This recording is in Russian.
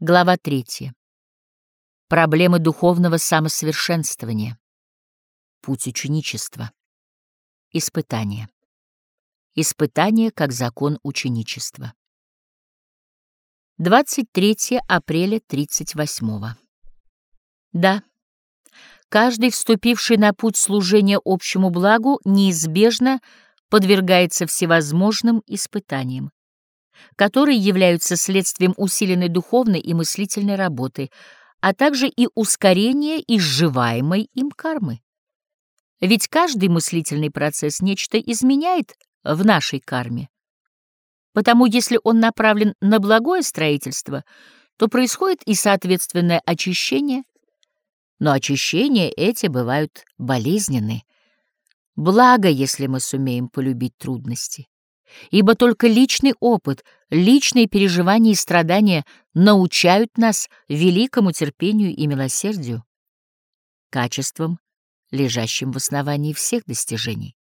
Глава третья. Проблемы духовного самосовершенствования. Путь ученичества. Испытание. Испытание как закон ученичества. 23 апреля 38 -го. Да, каждый, вступивший на путь служения общему благу, неизбежно подвергается всевозможным испытаниям которые являются следствием усиленной духовной и мыслительной работы, а также и ускорения изживаемой им кармы. Ведь каждый мыслительный процесс нечто изменяет в нашей карме. Потому если он направлен на благое строительство, то происходит и соответственное очищение, но очищения эти бывают болезненны. Благо, если мы сумеем полюбить трудности ибо только личный опыт, личные переживания и страдания научают нас великому терпению и милосердию, качествам, лежащим в основании всех достижений.